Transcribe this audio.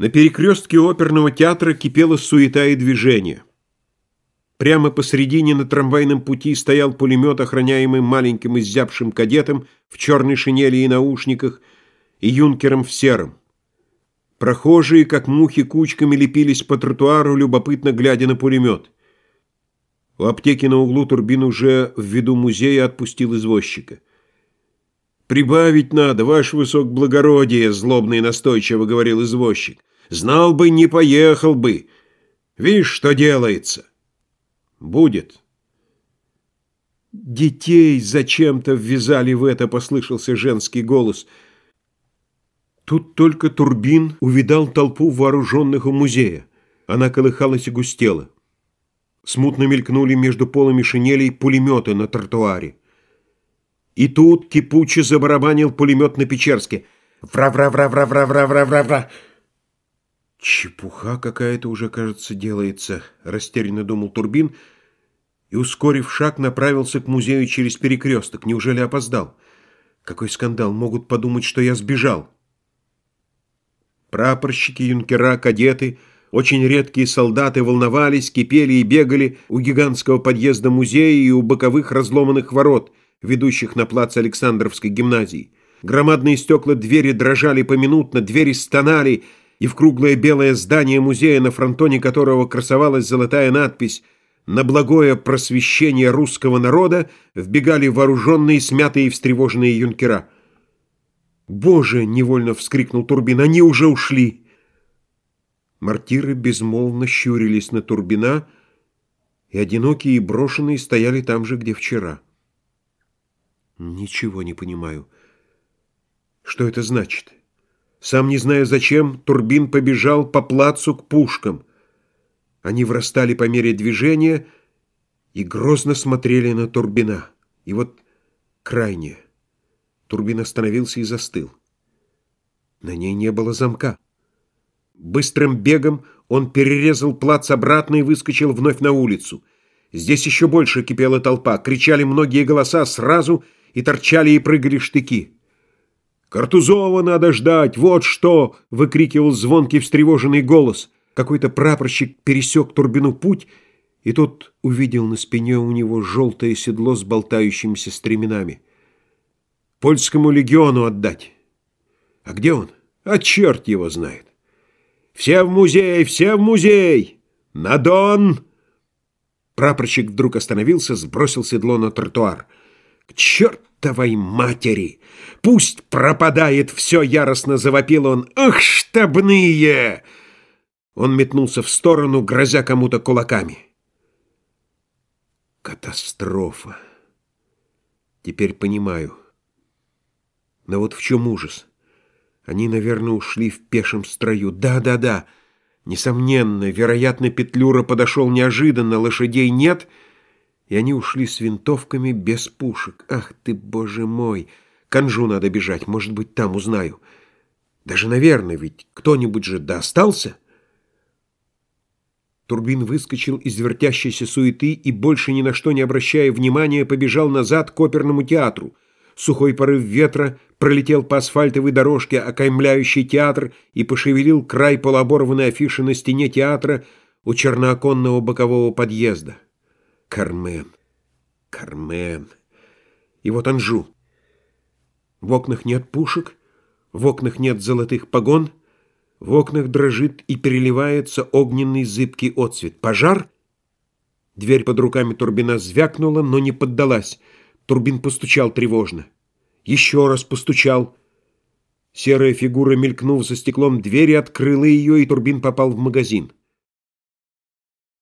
На перекрестке оперного театра кипела суета и движение. Прямо посредине на трамвайном пути стоял пулемет, охраняемый маленьким изябшим кадетом в черной шинели и наушниках, и юнкером в сером. Прохожие, как мухи, кучками лепились по тротуару, любопытно глядя на пулемет. У аптеки на углу Турбин уже в виду музея отпустил извозчика. «Прибавить надо, ваш высок благородие», — злобно и настойчиво говорил извозчик. Знал бы, не поехал бы. Видишь, что делается? Будет. Детей зачем-то ввязали в это, послышался женский голос. Тут только Турбин увидал толпу вооруженных у музея. Она колыхалась и густела. Смутно мелькнули между полами шинелей пулеметы на тротуаре. И тут кипуче забарабанил пулемет на Печерске. «Вра-вра-вра-вра-вра-вра-вра-вра!» «Чепуха какая-то уже, кажется, делается», — растерянно думал Турбин, и, ускорив шаг, направился к музею через перекресток. Неужели опоздал? Какой скандал! Могут подумать, что я сбежал. Прапорщики, юнкера, кадеты, очень редкие солдаты волновались, кипели и бегали у гигантского подъезда музея и у боковых разломанных ворот, ведущих на плац Александровской гимназии. Громадные стекла двери дрожали поминутно, двери стонали — и в круглое белое здание музея, на фронтоне которого красовалась золотая надпись «На благое просвещение русского народа» вбегали вооруженные, смятые и встревоженные юнкера. «Боже!» — невольно вскрикнул Турбин. «Они уже ушли!» Мартиры безмолвно щурились на Турбина, и одинокие и брошенные стояли там же, где вчера. «Ничего не понимаю. Что это значит?» Сам не зная зачем, Турбин побежал по плацу к пушкам. Они врастали по мере движения и грозно смотрели на Турбина. И вот крайне. Турбин остановился и застыл. На ней не было замка. Быстрым бегом он перерезал плац обратно и выскочил вновь на улицу. Здесь еще больше кипела толпа, кричали многие голоса сразу и торчали и прыгали штыки. «Картузова надо ждать! Вот что!» — выкрикивал звонкий встревоженный голос. Какой-то прапорщик пересек Турбину путь, и тот увидел на спине у него желтое седло с болтающимися стременами. «Польскому легиону отдать!» «А где он? А черт его знает!» «Все в музей! Все в музей! На Дон!» Прапорщик вдруг остановился, сбросил седло на тротуар. «К чертовой матери!» Пусть пропадает все, яростно завопил он. Ах, штабные! Он метнулся в сторону, грозя кому-то кулаками. Катастрофа. Теперь понимаю. Но вот в чем ужас? Они, наверное, ушли в пешем строю. Да-да-да. Несомненно, вероятно, Петлюра подошел неожиданно, лошадей нет, и они ушли с винтовками без пушек. Ах ты, боже мой! К Анжу надо бежать, может быть, там узнаю. Даже, наверное, ведь кто-нибудь же достался. Турбин выскочил из вертящейся суеты и, больше ни на что не обращая внимания, побежал назад к оперному театру. Сухой порыв ветра пролетел по асфальтовой дорожке, окаймляющей театр, и пошевелил край полуоборванной афиши на стене театра у чернооконного бокового подъезда. Кармен, Кармен. И вот Анжу. В окнах нет пушек, в окнах нет золотых погон, в окнах дрожит и переливается огненный зыбкий отцвет. Пожар? Дверь под руками Турбина звякнула, но не поддалась. Турбин постучал тревожно. Еще раз постучал. Серая фигура, мелькнув за стеклом двери, открыла ее, и Турбин попал в магазин.